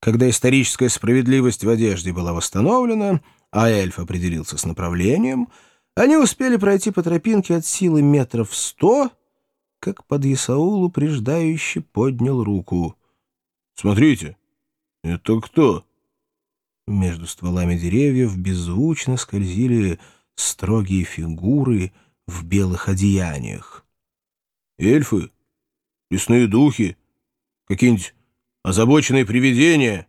Когда историческая справедливость в одежде была восстановлена, а эльф определился с направлением, они успели пройти по тропинке от силы метров сто, как под Исаул упреждающе поднял руку. «Смотрите, это кто?» Между стволами деревьев беззвучно скользили строгие фигуры в белых одеяниях. «Эльфы? Лесные духи? Какие-нибудь озабоченные привидения?»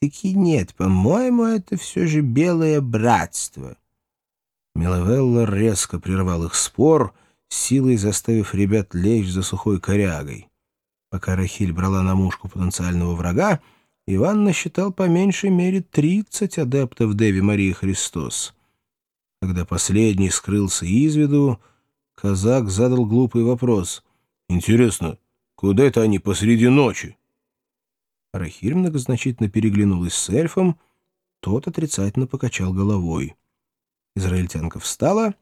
«Таки нет, по-моему, это все же белое братство». Меловелла резко прервал их спор, силой заставив ребят лечь за сухой корягой. Пока Рахиль брала на мушку потенциального врага, Иван насчитал по меньшей мере тридцать адептов Деви Марии Христос. Когда последний скрылся из виду, казак задал глупый вопрос. «Интересно, куда это они посреди ночи?» Рахиль многозначительно переглянулась с эльфом, тот отрицательно покачал головой. Израильтянка встала,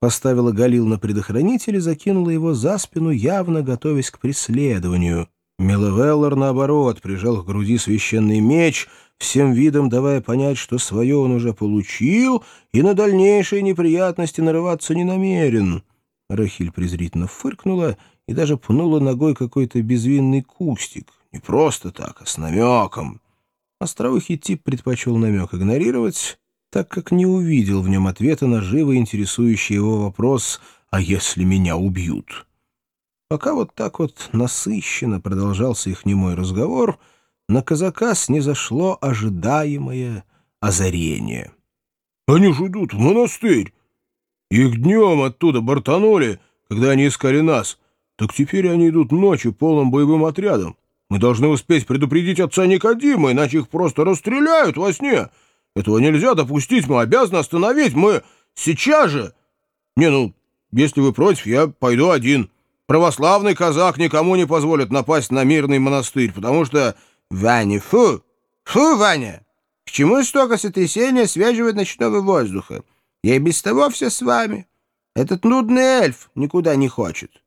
поставила Галил на предохранитель и закинула его за спину, явно готовясь к преследованию. Меловеллар, наоборот, прижал к груди священный меч, всем видом давая понять, что свое он уже получил и на дальнейшие неприятности нарываться не намерен. Рахиль презрительно фыркнула и даже пнула ногой какой-то безвинный кустик. Не просто так, а с намеком. Остроухий тип предпочел намек игнорировать, так как не увидел в нем ответа на живо интересующий его вопрос «А если меня убьют?». Пока вот так вот насыщенно продолжался их немой разговор, на казака снизошло ожидаемое озарение. «Они же идут в монастырь! Их днем оттуда бортанули, когда они искали нас, так теперь они идут ночью полным боевым отрядом. Мы должны успеть предупредить отца Никодима, иначе их просто расстреляют во сне. Этого нельзя допустить, мы обязаны остановить, мы сейчас же... Не, ну, если вы против, я пойду один. Православный казак никому не позволит напасть на мирный монастырь, потому что... Ваня, фу! Фу, Ваня! К чему столько сотрясения связывать ночного воздуха? Я и без того все с вами. Этот нудный эльф никуда не хочет.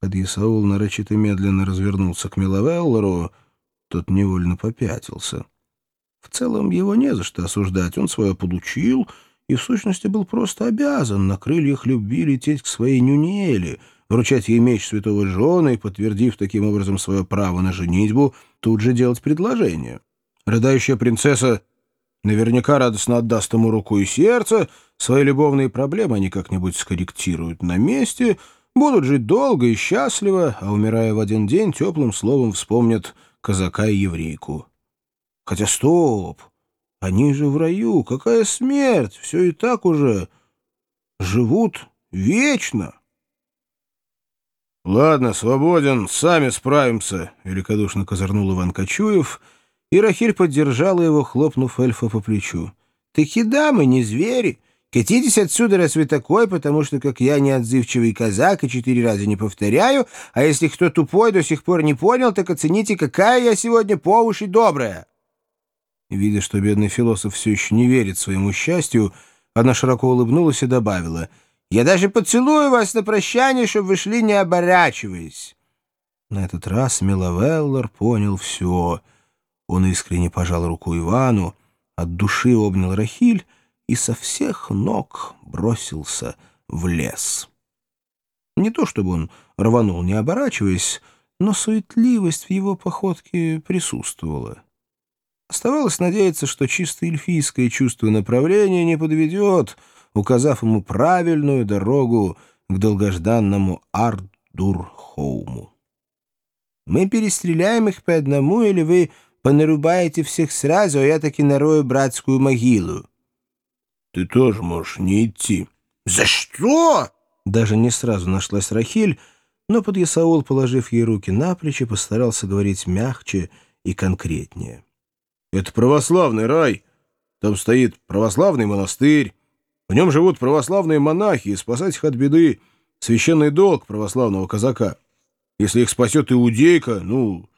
Подъясаул нарочито медленно развернулся к Миловеллору, тот невольно попятился. В целом его не за что осуждать, он свое получил и в сущности был просто обязан. На крыльях любви лететь к своей Нюнели, вручать ей меч святого Жона и, подтвердив таким образом свое право на женитьбу, тут же делать предложение. Рыдающая принцесса наверняка радостно отдаст ему руку и сердце, свои любовные проблемы они как-нибудь скорректируют на месте — будут жить долго и счастливо, а умирая в один день, теплым словом вспомнят казака и еврейку. Хотя стоп! Они же в раю, какая смерть! Все и так уже живут вечно. «Ладно, свободен, сами справимся», — великодушно козырнул Иван Кочуев, и Рахиль поддержала его, хлопнув эльфа по плечу. «Ты хида, мы не звери. Катитесь отсюда, раз вы такой, потому что, как я, неотзывчивый казак и четыре раза не повторяю, а если кто тупой до сих пор не понял, так оцените, какая я сегодня по уши добрая». Видя, что бедный философ все еще не верит своему счастью, она широко улыбнулась и добавила, «Я даже поцелую вас на прощание, чтобы вы шли, не оборачиваясь». На этот раз Миловеллар понял все. Он искренне пожал руку Ивану, от души обнял Рахиль, и со всех ног бросился в лес. Не то чтобы он рванул, не оборачиваясь, но суетливость в его походке присутствовала. Оставалось надеяться, что чисто эльфийское чувство направления не подведет, указав ему правильную дорогу к долгожданному Ардурхоуму. «Мы перестреляем их по одному, или вы понарубаете всех сразу, а я таки нарою братскую могилу?» Ты тоже можешь не идти. За что? Даже не сразу нашлась Рахиль, но подъясаул, положив ей руки на плечи, постарался говорить мягче и конкретнее. Это православный рай. Там стоит православный монастырь. В нем живут православные монахи, и спасать их от беды — священный долг православного казака. Если их спасет иудейка, ну,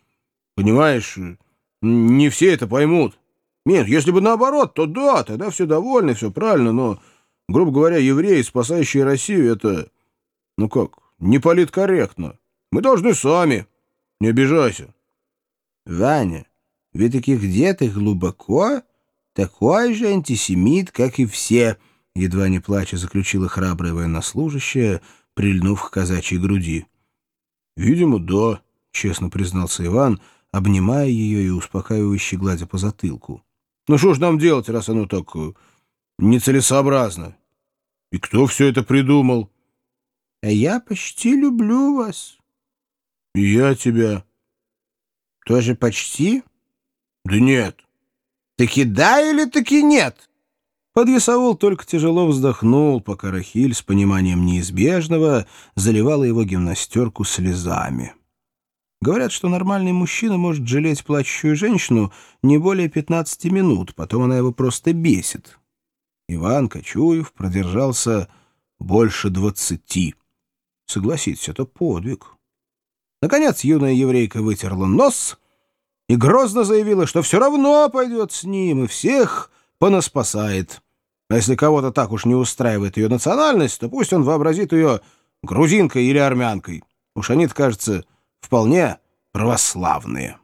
понимаешь, не все это поймут. Нет, если бы наоборот, то да, тогда все довольны, все правильно, но, грубо говоря, евреи, спасающие Россию, это, ну как, не политкорректно. Мы должны сами. Не обижайся. Ваня, Ведь таки где-то глубоко такой же антисемит, как и все, едва не плача заключила храбрая военнослужащая, прильнув к казачьей груди. «Видимо, да», — честно признался Иван, обнимая ее и успокаивающе гладя по затылку. «Ну что ж нам делать, раз оно так э, нецелесообразно? И кто все это придумал?» «А я почти люблю вас». «И я тебя». «Тоже почти?» «Да нет». «Таки да или таки нет?» Подъясаул только тяжело вздохнул, пока Рахиль с пониманием неизбежного заливала его гимнастерку слезами. Говорят, что нормальный мужчина может жалеть плачущую женщину не более 15 минут, потом она его просто бесит. Иван Кочуев продержался больше двадцати. Согласитесь, это подвиг. Наконец юная еврейка вытерла нос и грозно заявила, что все равно пойдет с ним и всех понаспасает. А если кого-то так уж не устраивает ее национальность, то пусть он вообразит ее грузинкой или армянкой. Уж они кажется, вполне православные.